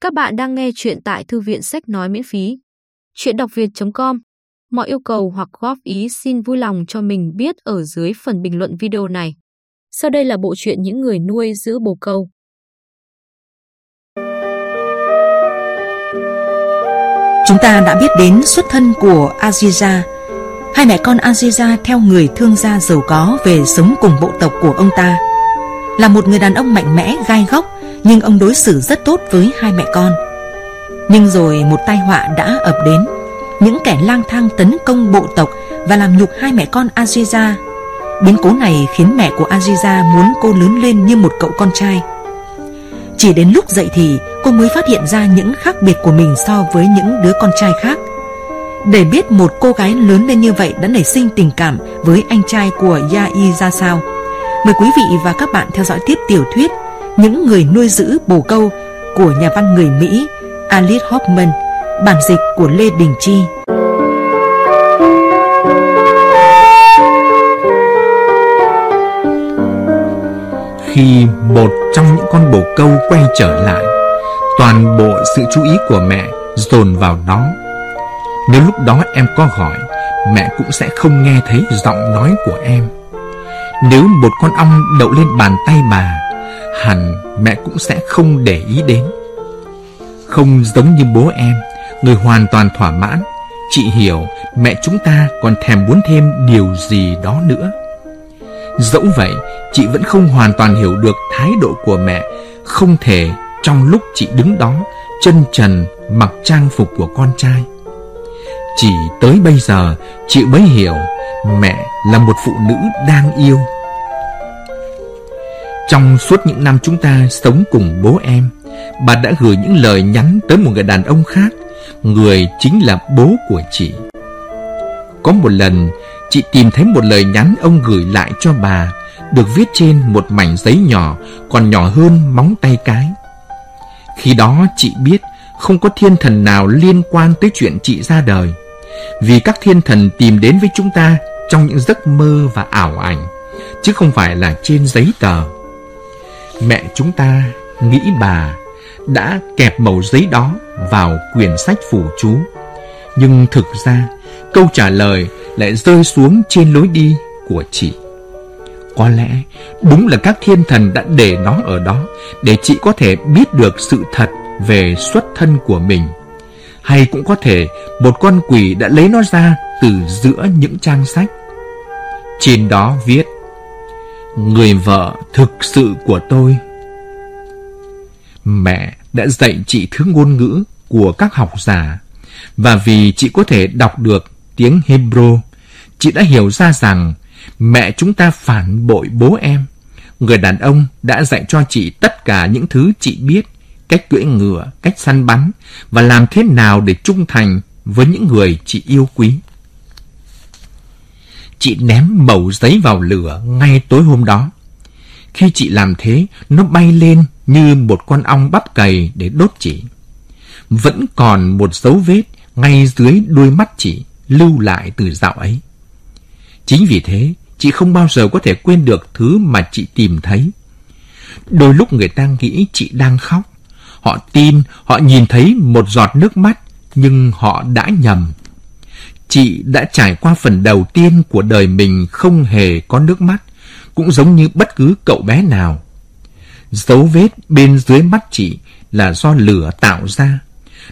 Các bạn đang nghe chuyện tại thư viện sách nói miễn phí. Chuyện đọc việt.com Mọi yêu cầu hoặc góp ý xin vui lòng cho mình biết ở dưới phần bình luận video này. Sau đây là bộ truyện những người nuôi giữ bồ câu. Chúng ta đã biết đến xuất thân của Aziza. Hai mẹ con Aziza theo người thương gia giàu có về sống cùng bộ tộc của ông ta. Là một người đàn ông mạnh mẽ, gai góc, nhưng ông đối xử rất tốt với hai mẹ con. Nhưng rồi một tai họa đã ập đến. Những kẻ lang thang tấn công bộ tộc và làm nhục hai mẹ con Aziza. Biến cố này khiến mẹ của Aziza muốn cô lớn lên như một cậu con trai. Chỉ đến lúc dậy thì cô mới phát hiện ra những khác biệt của mình so với những đứa con trai khác. Để biết một cô gái lớn lên như vậy đã nảy sinh tình cảm với anh trai của Yai ra sao, mời quý vị và các bạn theo dõi tiếp tiểu thuyết những người nuôi giữ bồ câu của nhà văn người Mỹ Alice Hoffman, bản dịch của Lê Đình Chi. Khi một trong những con bồ câu quay trở lại, toàn bộ sự chú ý của mẹ dồn vào nó. Nếu lúc đó em có gọi, mẹ cũng sẽ không nghe thấy giọng nói của em. Nếu một con ong đậu lên bàn tay bà, hẳn mẹ cũng sẽ không để ý đến. Không giống như bố em, người hoàn toàn thỏa mãn, chị hiểu mẹ chúng ta còn thèm muốn thêm điều gì đó nữa. Dẫu vậy, chị vẫn không hoàn toàn hiểu được thái độ của mẹ, không thể trong lúc chị đứng đó, chân trần mặc trang phục của con trai. Chỉ tới bây giờ, chị mới hiểu mẹ là một phụ nữ đang yêu. Trong suốt những năm chúng ta sống cùng bố em, bà đã gửi những lời nhắn tới một người đàn ông khác, người chính là bố của chị. Có một lần, chị tìm thấy một lời nhắn ông gửi lại cho bà, được viết trên một mảnh giấy nhỏ, còn nhỏ hơn móng tay cái. Khi đó chị biết không có thiên thần nào liên quan tới chuyện chị ra đời, vì các thiên thần tìm đến với chúng ta trong những giấc mơ và ảo ảnh, chứ không phải là trên giấy tờ. Mẹ chúng ta nghĩ bà đã kẹp mẩu giấy đó vào quyển sách phủ chú. Nhưng thực ra, câu trả lời lại rơi xuống trên lối đi của chị. Có lẽ đúng là các thiên thần đã để nó ở đó để chị có thể biết được sự thật về xuất thân của mình. Hay cũng có thể một con quỷ đã lấy nó ra từ giữa những trang sách. Trên đó viết Người vợ thực sự của tôi. Mẹ đã dạy chị thứ ngôn ngữ của các học giả. Và vì chị có thể đọc được tiếng Hebrew Chị đã hiểu ra rằng mẹ chúng ta phản bội bố em. Người đàn ông đã dạy cho chị tất cả những thứ chị biết Cách cưỡi ngựa, cách săn bắn Và làm thế nào để trung thành với những người chị yêu quý. Chị ném mẩu giấy vào lửa ngay tối hôm đó. Khi chị làm thế, nó bay lên như một con ong bắp cày để đốt chị. Vẫn còn một dấu vết ngay dưới đuôi mắt chị lưu lại từ dạo ấy. Chính vì thế, chị không bao giờ có thể quên được thứ mà chị tìm thấy. Đôi lúc người ta nghĩ chị đang khóc. Họ tin họ nhìn thấy một giọt nước mắt, nhưng họ đã nhầm. Chị đã trải qua phần đầu tiên của đời mình không hề có nước mắt, cũng giống như bất cứ cậu bé nào. Dấu vết bên dưới mắt chị là do lửa tạo ra.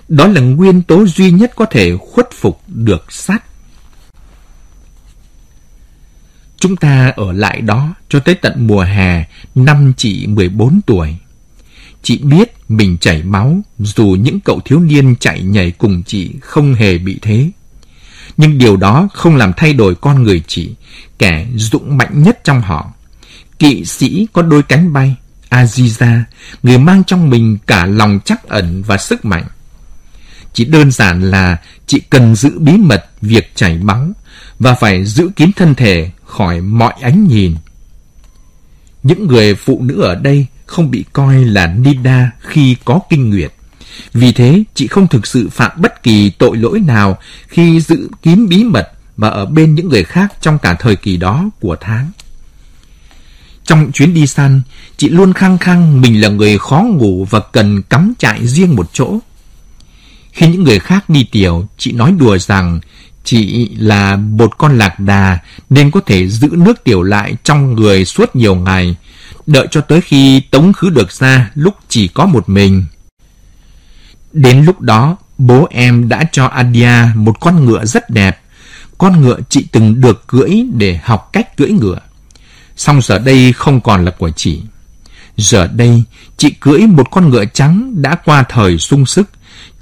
Đó là nguyên tố duy nhất có thể khuất phục được sắt. Chúng ta ở lại đó cho tới tận mùa hè năm chị 14 tuổi. Chị biết mình chảy máu dù những cậu thiếu niên chạy nhảy cùng chị không hề bị thế. Nhưng điều đó không làm thay đổi con người chị, kẻ dũng mạnh nhất trong họ. Kỵ sĩ có đôi cánh bay, Aziza, người mang trong mình cả lòng chắc ẩn và sức mạnh. Chỉ đơn giản là chị cần giữ bí mật việc chảy máu và phải giữ kín thân thể khỏi mọi ánh nhìn. Những người phụ nữ ở đây không bị coi là Nida khi có kinh nguyệt. Vì thế, chị không thực sự phạm bất kỳ tội lỗi nào khi giữ kín bí mật và ở bên những người khác trong cả thời kỳ đó của tháng. Trong chuyến đi săn, chị luôn khăng khăng mình là người khó ngủ và cần cắm trại riêng một chỗ. Khi những người khác đi tiểu, chị nói đùa rằng chị là một con lạc đà nên có thể giữ nước tiểu lại trong người suốt nhiều ngày, đợi cho tới khi tống khứ được ra lúc chỉ có một mình. Đến lúc đó, bố em đã cho Adia một con ngựa rất đẹp, con ngựa chị từng được cưỡi để học cách cưỡi ngựa. Xong giờ đây không còn là của chị. Giờ đây, chị cưỡi một con ngựa trắng đã qua thời sung sức,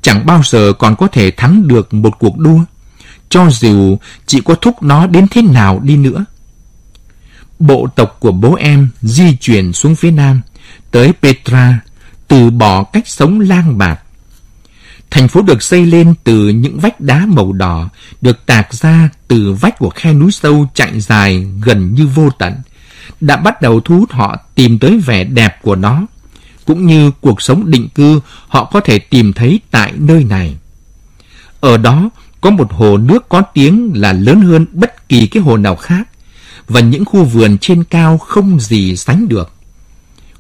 chẳng bao giờ còn có thể thắng được một cuộc đua, cho dù chị có thúc nó đến thế nào đi nữa. Bộ tộc của bố em di chuyển xuống phía nam, tới Petra, từ bỏ cách sống lang bạt. Thành phố được xây lên từ những vách đá màu đỏ, được tạc ra từ vách của khe núi sâu chạy dài gần như vô tận, đã bắt đầu thu hút họ tìm tới vẻ đẹp của nó, cũng như cuộc sống định cư họ có thể tìm thấy tại nơi này. Ở đó có một hồ nước có tiếng là lớn hơn bất kỳ cái hồ nào khác, và những khu vườn trên cao không gì sánh được.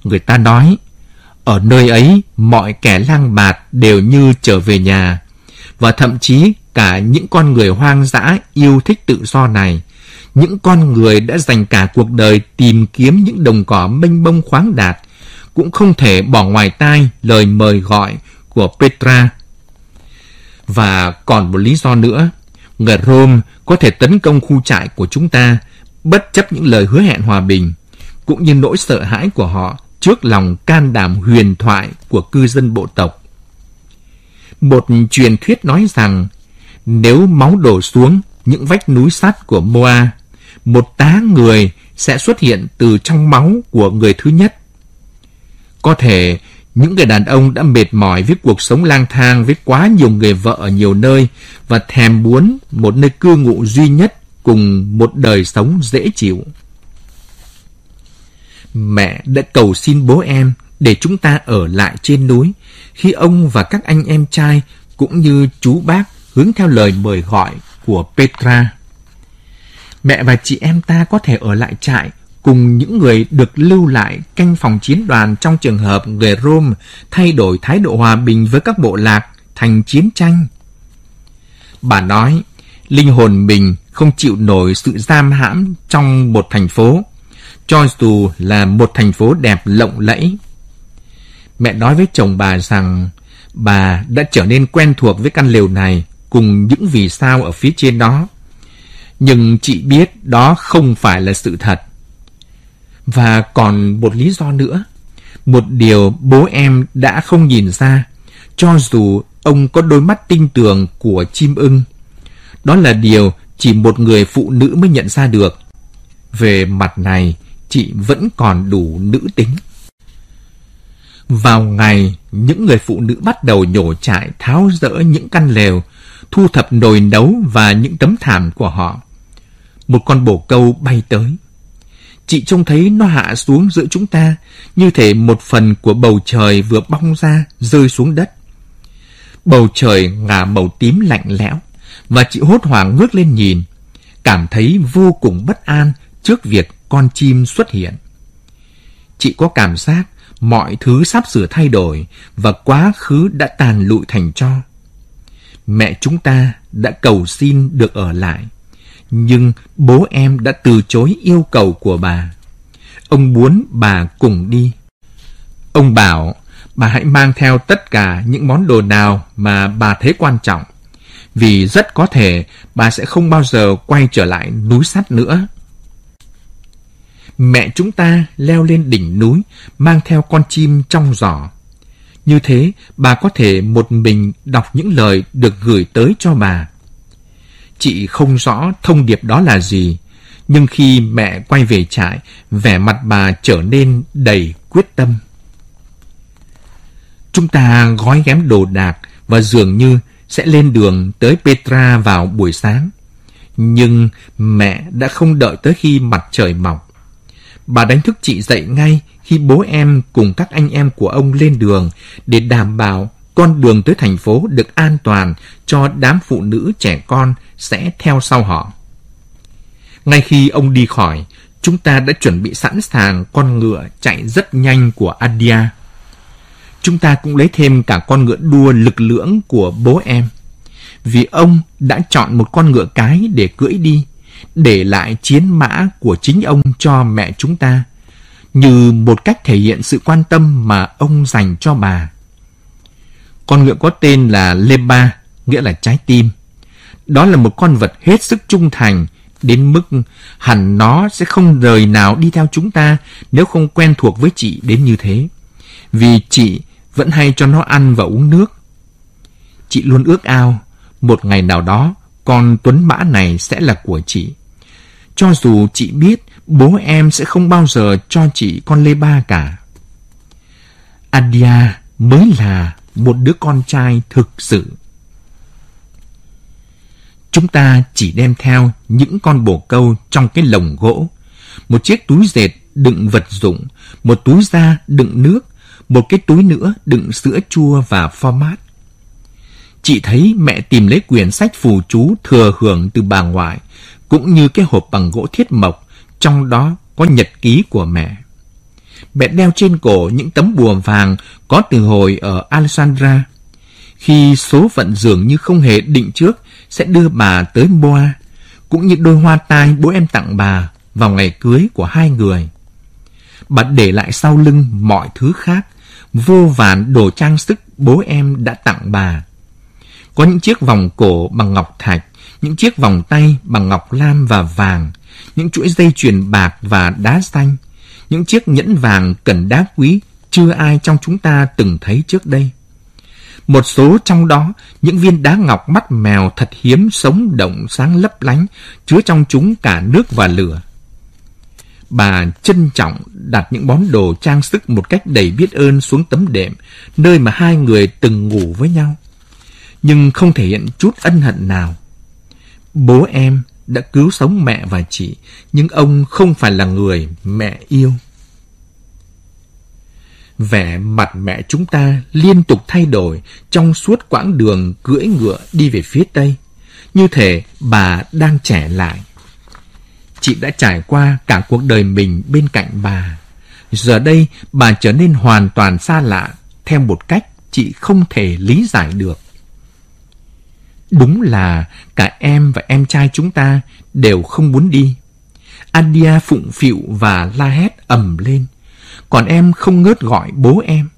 Người ta nói, ở nơi ấy mọi kẻ lang bạt đều như trở về nhà, và thậm chí cả những con người hoang dã yêu thích tự do này, những con người đã dành cả cuộc đời tìm kiếm những đồng cỏ mênh mông khoáng đạt, cũng không thể bỏ ngoài tai lời mời gọi của Petra. Và còn một lý do nữa, người Rome có thể tấn công khu trại của chúng ta bất chấp những lời hứa hẹn hòa bình, cũng như nỗi sợ hãi của họ trước lòng can đảm huyền thoại của cư dân bộ tộc. Một truyền thuyết nói rằng nếu máu đổ xuống những vách núi sắt của Moa, một tá người sẽ xuất hiện từ trong máu của người thứ nhất. Có thể những người đàn ông đã mệt mỏi với cuộc sống lang thang với quá nhiều người vợ ở nhiều nơi và thèm muốn một nơi cư ngụ duy nhất cùng một đời sống dễ chịu. Mẹ đã cầu xin bố em để chúng ta ở lại trên núi khi ông và các anh em trai cũng như chú bác hướng theo lời mời gọi của Petra. Mẹ và chị em ta có thể ở lại trại cùng những người được lưu lại canh phòng chiến đoàn trong trường hợp người Rome thay đổi thái độ hòa bình với các bộ lạc thành chiến tranh. Bà nói, linh hồn mình không chịu nổi sự giam hãm trong một thành phố, cho dù là một thành phố đẹp lộng lẫy. Mẹ nói với chồng bà rằng bà đã trở nên quen thuộc với căn lều này cùng những vì sao ở phía trên đó. Nhưng chị biết đó không phải là sự thật. Và còn một lý do nữa. Một điều bố em đã không nhìn ra, cho dù ông có đôi mắt tinh tường của chim ưng. Đó là điều chỉ một người phụ nữ mới nhận ra được. Về mặt này, chị vẫn còn đủ nữ tính. Vào ngày, những người phụ nữ bắt đầu nhổ trại tháo rỡ những căn lều, thu thập nồi nấu và những tấm thảm của họ. Một con bồ câu bay tới. Chị trông thấy nó hạ xuống giữa chúng ta, như thể một phần của bầu trời vừa bong ra, rơi xuống đất. Bầu trời ngả màu tím lạnh lẽo, và chị hốt hoảng ngước lên nhìn, cảm thấy vô cùng bất an trước việc con chim xuất hiện. Chị có cảm giác mọi thứ sắp sửa thay đổi và quá khứ đã tàn lụi thành cho. Mẹ chúng ta đã cầu xin được ở lại, nhưng bố em đã từ chối yêu cầu của bà. Ông muốn bà cùng đi. Ông bảo bà hãy mang theo tất cả những món đồ nào mà bà thấy quan trọng vì rất có thể bà sẽ không bao giờ quay trở lại núi sắt nữa. Mẹ chúng ta leo lên đỉnh núi, mang theo con chim trong giỏ. Như thế, bà có thể một mình đọc những lời được gửi tới cho bà. Chị không rõ thông điệp đó là gì, nhưng khi mẹ quay về trại, vẻ mặt bà trở nên đầy quyết tâm. Chúng ta gói ghém đồ đạc và dường như sẽ lên đường tới Petra vào buổi sáng. Nhưng mẹ đã không đợi tới khi mặt trời mọc. Bà đánh thức chị dậy ngay khi bố em cùng các anh em của ông lên đường để đảm bảo con đường tới thành phố được an toàn cho đám phụ nữ trẻ con sẽ theo sau họ. Ngay khi ông đi khỏi, chúng ta đã chuẩn bị sẵn sàng con ngựa chạy rất nhanh của Adia. Chúng ta cũng lấy thêm cả con ngựa đua lực lưỡng của bố em. Vì ông đã chọn một con ngựa cái để cưỡi đi, để lại chiến mã của chính ông cho mẹ chúng ta, như một cách thể hiện sự quan tâm mà ông dành cho bà. Con ngựa có tên là Leba, nghĩa là trái tim. Đó là một con vật hết sức trung thành, đến mức hẳn nó sẽ không rời nào đi theo chúng ta nếu không quen thuộc với chị đến như thế. Vì chị vẫn hay cho nó ăn và uống nước. Chị luôn ước ao, một ngày nào đó, con tuấn mã này sẽ là của chị. Cho dù chị biết bố em sẽ không bao giờ cho chị con lê ba cả. Adia mới là một đứa con trai thực sự. Chúng ta chỉ đem theo những con bồ câu trong cái lồng gỗ, một chiếc túi dệt đựng vật dụng, một túi da đựng nước, một cái túi nữa đựng sữa chua và format. Chị thấy mẹ tìm lấy quyển sách phù chú thừa hưởng từ bà ngoại, cũng như cái hộp bằng gỗ thiết mộc, trong đó có nhật ký của mẹ. Mẹ đeo trên cổ những tấm bùa vàng có từ hồi ở Alexandra. Khi số phận dường như không hề định trước sẽ đưa bà tới Boa, cũng như đôi hoa tai bố em tặng bà vào ngày cưới của hai người. Bà để lại sau lưng mọi thứ khác, vô vàn đồ trang sức bố em đã tặng bà. Có những chiếc vòng cổ bằng ngọc thạch, những chiếc vòng tay bằng ngọc lam và vàng, những chuỗi dây chuyền bạc và đá xanh, những chiếc nhẫn vàng cần đá quý chưa ai trong chúng ta từng thấy trước đây. Một số trong đó, những viên đá ngọc mắt mèo thật hiếm sống động sáng lấp lánh, chứa trong chúng cả nước và lửa. Bà trân trọng đặt những món đồ trang sức một cách đầy biết ơn xuống tấm đệm, nơi mà hai người từng ngủ với nhau. Nhưng không thể hiện chút ân hận nào. Bố em đã cứu sống mẹ và chị, nhưng ông không phải là người mẹ yêu. Vẻ mặt mẹ chúng ta liên tục thay đổi trong suốt quãng đường cưỡi ngựa đi về phía Tây. Như thể bà đang trẻ lại. Chị đã trải qua cả cuộc đời mình bên cạnh bà. Giờ đây bà trở nên hoàn toàn xa lạ theo một cách chị không thể lý giải được. Đúng là cả em và em trai chúng ta đều không muốn đi. Adia phụng phịu và la hét ầm lên còn em không ngớt gọi bố em.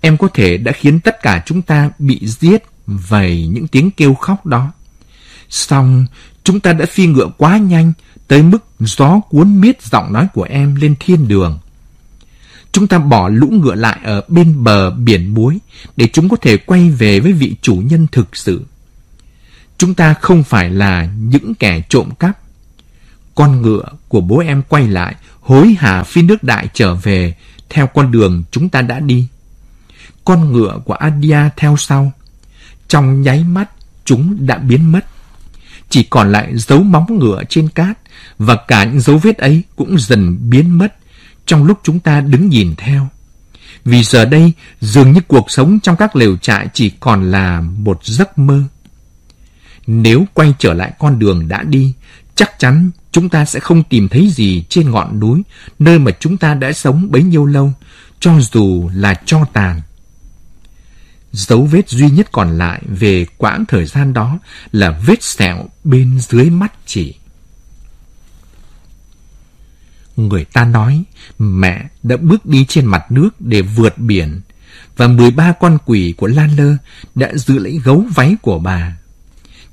Em có thể đã khiến tất cả chúng ta bị giết vầy những tiếng kêu khóc đó. Xong, chúng ta đã phi ngựa quá nhanh tới mức gió cuốn miết giọng nói của em lên thiên đường. Chúng ta bỏ lũ ngựa lại ở bên bờ biển muối để chúng có thể quay về với vị chủ nhân thực sự. Chúng ta không phải là những kẻ trộm cắp. Con ngựa của bố em quay lại hối hả phi nước đại trở về theo con đường chúng ta đã đi. Con ngựa của Adia theo sau. Trong nháy mắt, chúng đã biến mất. Chỉ còn lại dấu móng ngựa trên cát và cả những dấu vết ấy cũng dần biến mất trong lúc chúng ta đứng nhìn theo. Vì giờ đây, dường như cuộc sống trong các lều trại chỉ còn là một giấc mơ. Nếu quay trở lại con đường đã đi, chắc chắn chúng ta sẽ không tìm thấy gì trên ngọn núi nơi mà chúng ta đã sống bấy nhiêu lâu, cho dù là cho tàn. Dấu vết duy nhất còn lại về quãng thời gian đó là vết sẹo bên dưới mắt chị. Người ta nói mẹ đã bước đi trên mặt nước để vượt biển và 13 con quỷ của Lan Lơ đã giữ lấy gấu váy của bà.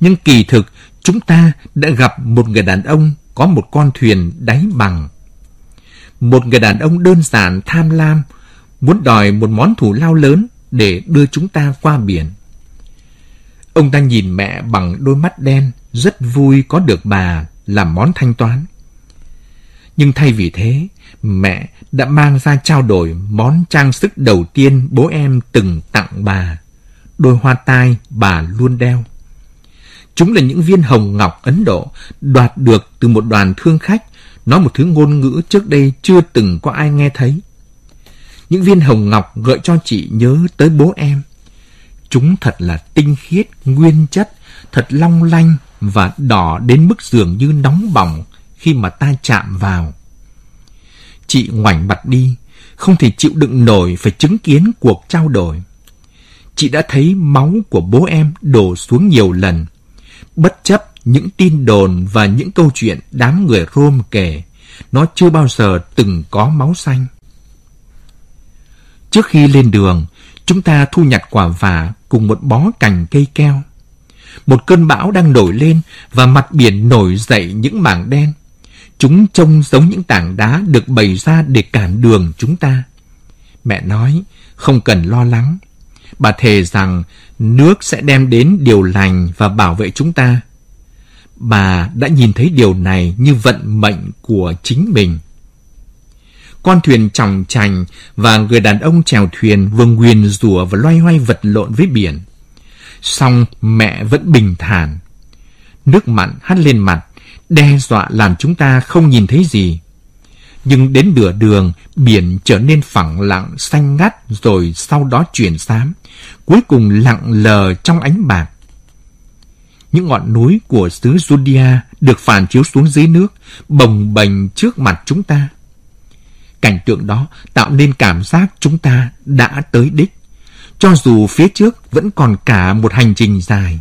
Nhưng kỳ thực chúng ta đã gặp một người đàn ông có một con thuyền đáy bằng. Một người đàn ông đơn giản tham lam, muốn đòi một món thù lao lớn để đưa chúng ta qua biển. Ông ta nhìn mẹ bằng đôi mắt đen, rất vui có được bà làm món thanh toán. Nhưng thay vì thế, mẹ đã mang ra trao đổi món trang sức đầu tiên bố em từng tặng bà. Đôi hoa tai bà luôn đeo. Chúng là những viên hồng ngọc Ấn Độ đoạt được từ một đoàn thương khách, nói một thứ ngôn ngữ trước đây chưa từng có ai nghe thấy. Những viên hồng ngọc gợi cho chị nhớ tới bố em. Chúng thật là tinh khiết, nguyên chất, thật long lanh và đỏ đến mức dường như nóng bỏng khi mà ta chạm vào. Chị ngoảnh mặt đi, không thể chịu đựng nổi phải chứng kiến cuộc trao đổi. Chị đã thấy máu của bố em đổ xuống nhiều lần, bất chấp những tin đồn và những câu chuyện đám người Rome kể, nó chưa bao giờ từng có máu xanh. Trước khi lên đường, chúng ta thu nhặt quả vả cùng một bó cành cây keo. Một cơn bão đang nổi lên và mặt biển nổi dậy những mảng đen. Chúng trông giống những tảng đá được bày ra để cản đường chúng ta. Mẹ nói, không cần lo lắng. Bà thề rằng nước sẽ đem đến điều lành và bảo vệ chúng ta. Bà đã nhìn thấy điều này như vận mệnh của chính mình. Con thuyền trọng trành và người đàn ông chèo thuyền vừa nguyền rủa và loay hoay vật lộn với biển. Xong mẹ vẫn bình thản. Nước mặn hắt lên mặt, đe dọa làm chúng ta không nhìn thấy gì. Nhưng đến nửa đường, biển trở nên phẳng lặng, xanh ngắt rồi sau đó chuyển xám. Cuối cùng lặng lờ trong ánh bạc. Những ngọn núi của xứ Judia được phản chiếu xuống dưới nước, bồng bềnh trước mặt chúng ta. Cảnh tượng đó tạo nên cảm giác chúng ta đã tới đích, cho dù phía trước vẫn còn cả một hành trình dài.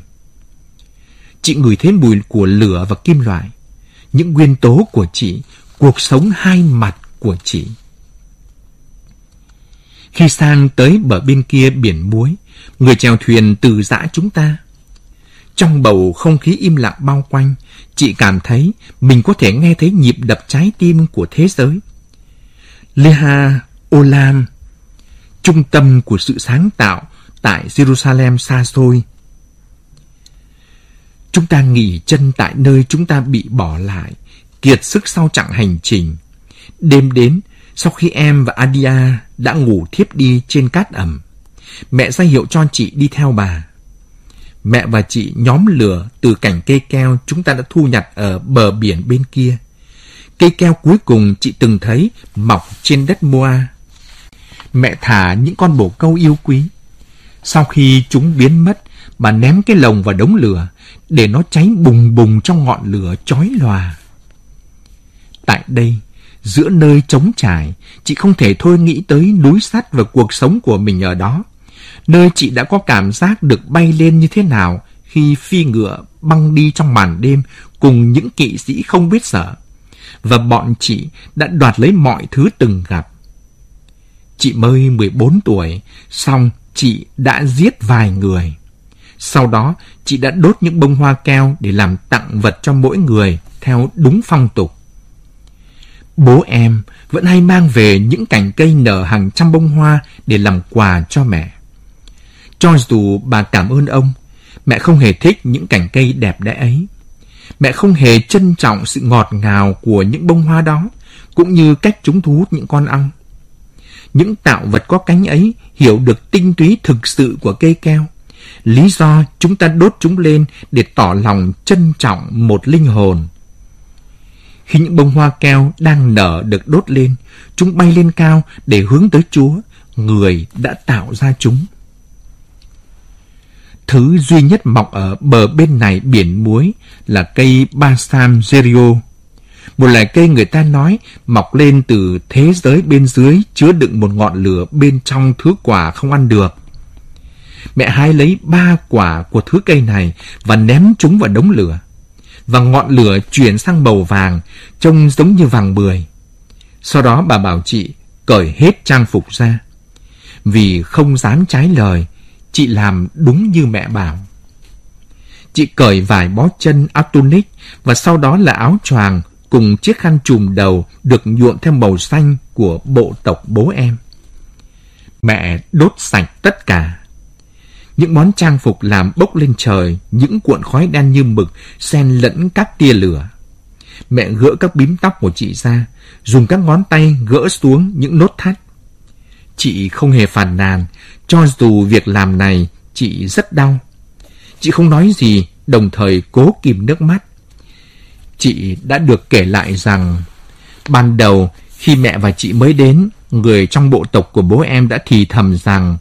Chị ngửi thấy mùi của lửa và kim loại, những nguyên tố của chị, cuộc sống hai mặt của chị. Khi sang tới bờ bên kia biển muối, người chèo thuyền từ giã chúng ta. Trong bầu không khí im lặng bao quanh, chị cảm thấy mình có thể nghe thấy nhịp đập trái tim của thế giới. Leha Olam, trung tâm của sự sáng tạo tại Jerusalem xa xôi. Chúng ta nghỉ chân tại nơi chúng ta bị bỏ lại, kiệt sức sau chặng hành trình. Đêm đến, sau khi em và Adia đã ngủ thiếp đi trên cát ẩm, mẹ ra hiệu cho chị đi theo bà. Mẹ và chị nhóm lửa từ cành cây keo chúng ta đã thu nhặt ở bờ biển bên kia. Cây keo cuối cùng chị từng thấy mọc trên đất Moa. Mẹ thả những con bồ câu yêu quý. Sau khi chúng biến mất, bà ném cái lồng vào đống lửa để nó cháy bùng bùng trong ngọn lửa chói lòa. Tại đây, giữa nơi trống trải, chị không thể thôi nghĩ tới núi sắt và cuộc sống của mình ở đó. Nơi chị đã có cảm giác được bay lên như thế nào khi phi ngựa băng đi trong màn đêm cùng những kỵ sĩ không biết sợ và bọn chị đã đoạt lấy mọi thứ từng gặp. Chị mới 14 tuổi, xong chị đã giết vài người. Sau đó, chị đã đốt những bông hoa keo để làm tặng vật cho mỗi người theo đúng phong tục. Bố em vẫn hay mang về những cành cây nở hàng trăm bông hoa để làm quà cho mẹ. Cho dù bà cảm ơn ông, mẹ không hề thích những cành cây đẹp đẽ ấy. Mẹ không hề trân trọng sự ngọt ngào của những bông hoa đó, cũng như cách chúng thu hút những con ong. Những tạo vật có cánh ấy hiểu được tinh túy thực sự của cây keo. Lý do chúng ta đốt chúng lên để tỏ lòng trân trọng một linh hồn. Khi những bông hoa keo đang nở được đốt lên, chúng bay lên cao để hướng tới Chúa, người đã tạo ra chúng. Thứ duy nhất mọc ở bờ bên này biển muối là cây Basam Gerio. Một loài cây người ta nói mọc lên từ thế giới bên dưới chứa đựng một ngọn lửa bên trong thứ quả không ăn được. Mẹ hái lấy ba quả của thứ cây này và ném chúng vào đống lửa. Và ngọn lửa chuyển sang màu vàng, trông giống như vàng bưởi. Sau đó bà bảo chị cởi hết trang phục ra. Vì không dám trái lời, Chị làm đúng như mẹ bảo. Chị cởi vải bó chân áo tunic và sau đó là áo choàng cùng chiếc khăn trùm đầu được nhuộm theo màu xanh của bộ tộc bố em. Mẹ đốt sạch tất cả. Những món trang phục làm bốc lên trời, những cuộn khói đen như mực, xen lẫn các tia lửa. Mẹ gỡ các bím tóc của chị ra, dùng các ngón tay gỡ xuống những nốt thắt. Chị không hề phàn nàn, cho dù việc làm này chị rất đau. Chị không nói gì, đồng thời cố kìm nước mắt. Chị đã được kể lại rằng, ban đầu khi mẹ và chị mới đến, người trong bộ tộc của bố em đã thì thầm rằng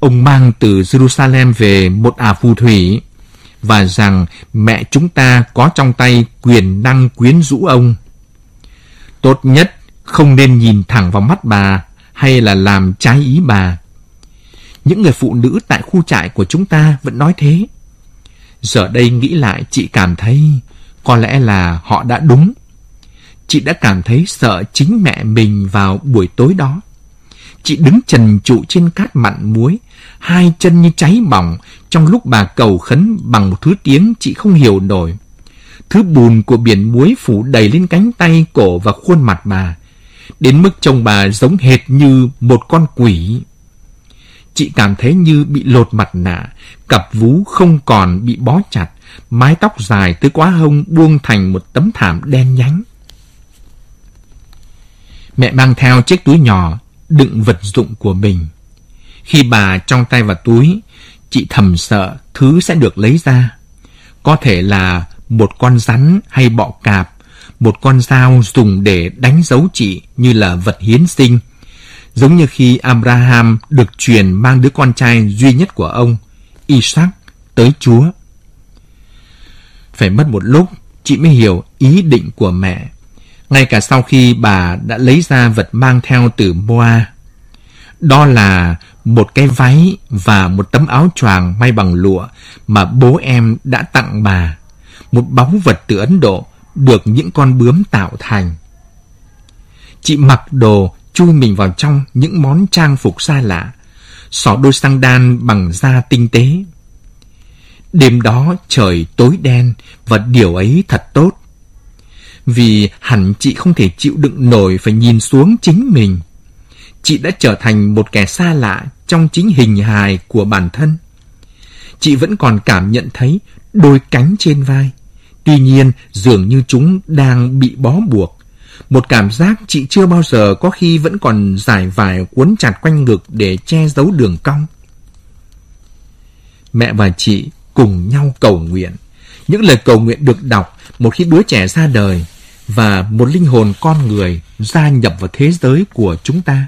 ông mang từ Jerusalem về một ả phù thủy và rằng mẹ chúng ta có trong tay quyền năng quyến rũ ông. Tốt nhất không nên nhìn thẳng vào mắt bà hay là làm trái ý bà. Những người phụ nữ tại khu trại của chúng ta vẫn nói thế. Giờ đây nghĩ lại chị cảm thấy có lẽ là họ đã đúng. Chị đã cảm thấy sợ chính mẹ mình vào buổi tối đó. Chị đứng trần trụ trên cát mặn muối, hai chân như cháy bỏng trong lúc bà cầu khấn bằng một thứ tiếng chị không hiểu nổi. Thứ bùn của biển muối phủ đầy lên cánh tay, cổ và khuôn mặt bà. Đến mức trông bà giống hệt như một con quỷ. Chị cảm thấy như bị lột mặt nạ, cặp vú không còn bị bó chặt, mái tóc dài tới quá hông buông thành một tấm thảm đen nhánh. Mẹ mang theo chiếc túi nhỏ đựng vật dụng của mình. Khi bà trong tay vào túi, chị thầm sợ thứ sẽ được lấy ra. Có thể là một con rắn hay bọ cạp, một con dao dùng để đánh dấu chị như là vật hiến sinh. Giống như khi Abraham được truyền mang đứa con trai duy nhất của ông, Isaac, tới Chúa. Phải mất một lúc, chị mới hiểu ý định của mẹ. Ngay cả sau khi bà đã lấy ra vật mang theo từ Moa. Đó là một cái váy và một tấm áo choàng may bằng lụa mà bố em đã tặng bà. Một báu vật từ Ấn Độ được những con bướm tạo thành. Chị mặc đồ chui mình vào trong những món trang phục xa lạ, xỏ đôi xăng đan bằng da tinh tế. Đêm đó trời tối đen và điều ấy thật tốt. Vì hẳn chị không thể chịu đựng nổi phải nhìn xuống chính mình. Chị đã trở thành một kẻ xa lạ trong chính hình hài của bản thân. Chị vẫn còn cảm nhận thấy đôi cánh trên vai. Tuy nhiên, dường như chúng đang bị bó buộc. Một cảm giác chị chưa bao giờ có khi vẫn còn giải vải cuốn chặt quanh ngực để che giấu đường cong. Mẹ và chị cùng nhau cầu nguyện. Những lời cầu nguyện được đọc một khi đứa trẻ ra đời và một linh hồn con người gia nhập vào thế giới của chúng ta.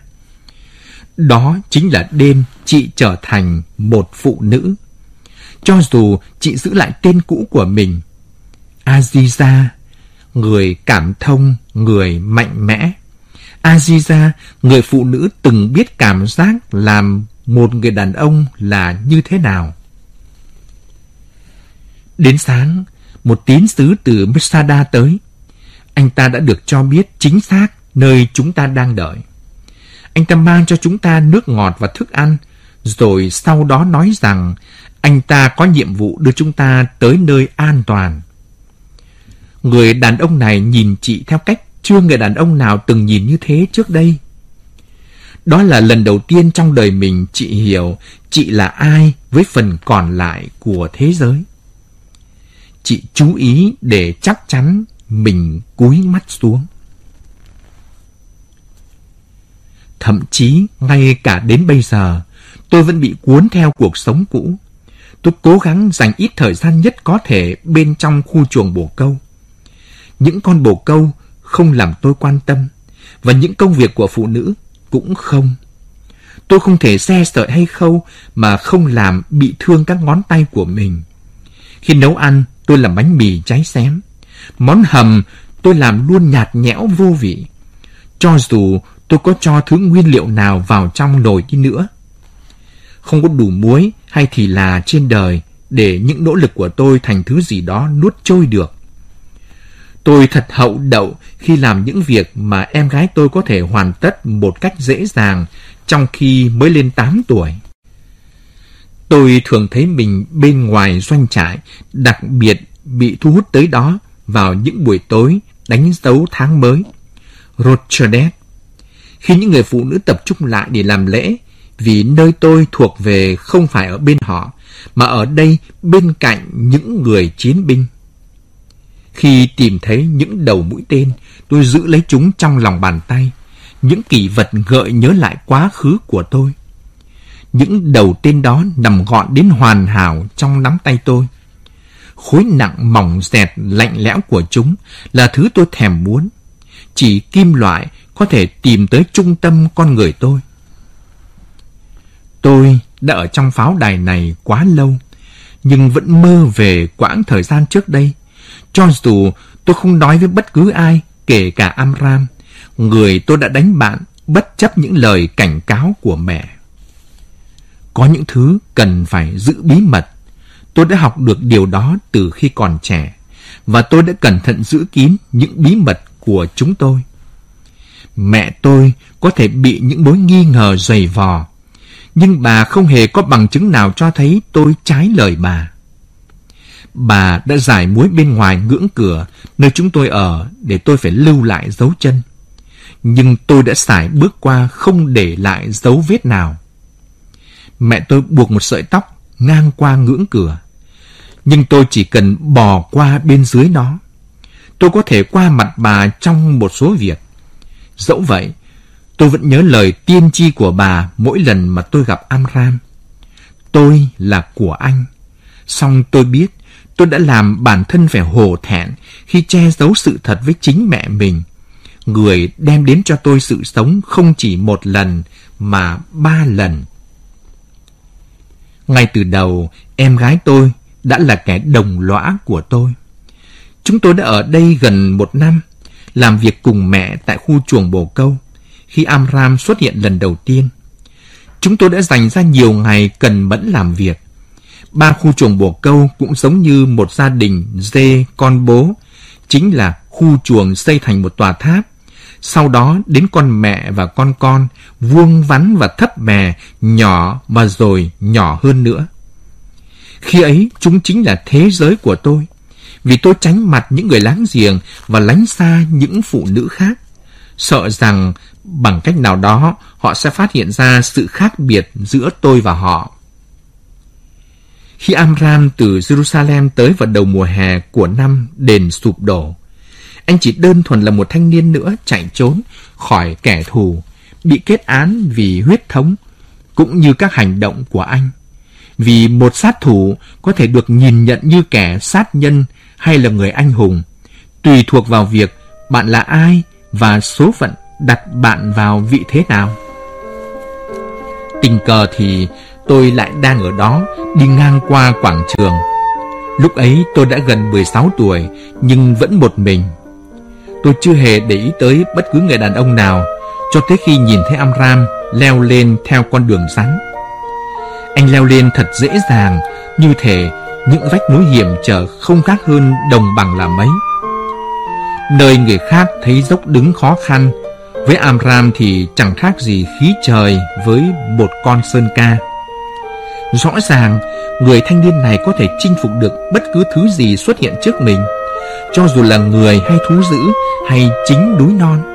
Đó chính là đêm chị trở thành một phụ nữ. Cho dù chị giữ lại tên cũ của mình, Aziza, người cảm thông, người mạnh mẽ. Aziza, người phụ nữ từng biết cảm giác làm một người đàn ông là như thế nào. Đến sáng, một tín sứ từ Masada tới. Anh ta đã được cho biết chính xác nơi chúng ta đang đợi. Anh ta mang cho chúng ta nước ngọt và thức ăn, rồi sau đó nói rằng anh ta có nhiệm vụ đưa chúng ta tới nơi an toàn. Người đàn ông này nhìn chị theo cách chưa người đàn ông nào từng nhìn như thế trước đây. Đó là lần đầu tiên trong đời mình chị hiểu chị là ai với phần còn lại của thế giới. Chị chú ý để chắc chắn mình cúi mắt xuống. Thậm chí ngay cả đến bây giờ, tôi vẫn bị cuốn theo cuộc sống cũ. Tôi cố gắng dành ít thời gian nhất có thể bên trong khu chuồng bồ câu. Những con bồ câu không làm tôi quan tâm, và những công việc của phụ nữ cũng không. Tôi không thể xe sợi hay khâu mà không làm bị thương các ngón tay của mình. Khi nấu ăn, tôi làm bánh mì cháy xém. Món hầm tôi làm luôn nhạt nhẽo vô vị. Cho dù tôi có cho thứ nguyên liệu nào vào trong nồi đi nữa. Không có đủ muối hay thì là trên đời để những nỗ lực của tôi thành thứ gì đó nuốt trôi được. Tôi thật hậu đậu khi làm những việc mà em gái tôi có thể hoàn tất một cách dễ dàng trong khi mới lên 8 tuổi. Tôi thường thấy mình bên ngoài doanh trại, đặc biệt bị thu hút tới đó vào những buổi tối đánh dấu tháng mới. Rocherdet. Khi những người phụ nữ tập trung lại để làm lễ, vì nơi tôi thuộc về không phải ở bên họ, mà ở đây bên cạnh những người chiến binh. Khi tìm thấy những đầu mũi tên, tôi giữ lấy chúng trong lòng bàn tay. Những kỷ vật gợi nhớ lại quá khứ của tôi. Những đầu tên đó nằm gọn đến hoàn hảo trong nắm tay tôi. Khối nặng mỏng dẹt lạnh lẽo của chúng là thứ tôi thèm muốn. Chỉ kim loại có thể tìm tới trung tâm con người tôi. Tôi đã ở trong pháo đài này quá lâu, nhưng vẫn mơ về quãng thời gian trước đây cho dù tôi không nói với bất cứ ai, kể cả Amram, người tôi đã đánh bạn bất chấp những lời cảnh cáo của mẹ. Có những thứ cần phải giữ bí mật. Tôi đã học được điều đó từ khi còn trẻ và tôi đã cẩn thận giữ kín những bí mật của chúng tôi. Mẹ tôi có thể bị những mối nghi ngờ dày vò, nhưng bà không hề có bằng chứng nào cho thấy tôi trái lời bà. Bà đã giải muối bên ngoài ngưỡng cửa nơi chúng tôi ở để tôi phải lưu lại dấu chân. Nhưng tôi đã xài bước qua không để lại dấu vết nào. Mẹ tôi buộc một sợi tóc ngang qua ngưỡng cửa. Nhưng tôi chỉ cần bò qua bên dưới nó. Tôi có thể qua mặt bà trong một số việc. Dẫu vậy, tôi vẫn nhớ lời tiên tri của bà mỗi lần mà tôi gặp Amram. Tôi là của anh. Song tôi biết tôi đã làm bản thân phải hổ thẹn khi che giấu sự thật với chính mẹ mình. Người đem đến cho tôi sự sống không chỉ một lần mà ba lần. Ngay từ đầu, em gái tôi đã là kẻ đồng lõa của tôi. Chúng tôi đã ở đây gần một năm, làm việc cùng mẹ tại khu chuồng bồ câu, khi Amram xuất hiện lần đầu tiên. Chúng tôi đã dành ra nhiều ngày cần mẫn làm việc. Ba khu chuồng bồ câu cũng giống như một gia đình dê con bố, chính là khu chuồng xây thành một tòa tháp. Sau đó đến con mẹ và con con, vuông vắn và thấp bè, nhỏ mà rồi nhỏ hơn nữa. Khi ấy, chúng chính là thế giới của tôi. Vì tôi tránh mặt những người láng giềng và lánh xa những phụ nữ khác. Sợ rằng bằng cách nào đó họ sẽ phát hiện ra sự khác biệt giữa tôi và họ. Khi Amram từ Jerusalem tới vào đầu mùa hè của năm đền sụp đổ, anh chỉ đơn thuần là một thanh niên nữa chạy trốn khỏi kẻ thù, bị kết án vì huyết thống, cũng như các hành động của anh. Vì một sát thủ có thể được nhìn nhận như kẻ sát nhân hay là người anh hùng, tùy thuộc vào việc bạn là ai và số phận đặt bạn vào vị thế nào. Tình cờ thì tôi lại đang ở đó đi ngang qua quảng trường. Lúc ấy tôi đã gần 16 tuổi nhưng vẫn một mình. Tôi chưa hề để ý tới bất cứ người đàn ông nào cho tới khi nhìn thấy Amram leo lên theo con đường rắn. Anh leo lên thật dễ dàng, như thể những vách núi hiểm trở không khác hơn đồng bằng là mấy. Nơi người khác thấy dốc đứng khó khăn, với Amram thì chẳng khác gì khí trời với một con sơn ca. Rõ ràng, người thanh niên này có thể chinh phục được bất cứ thứ gì xuất hiện trước mình, cho dù là người hay thú dữ hay chính núi non.